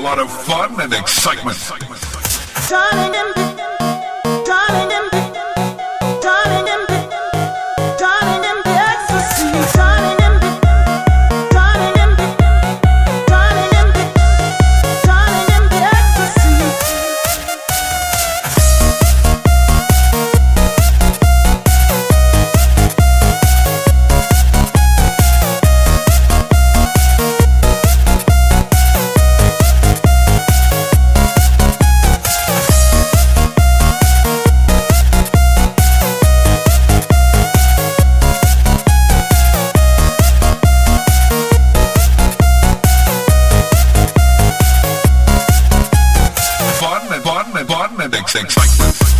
A lot of fun and excitement. Fun and fun and excitement.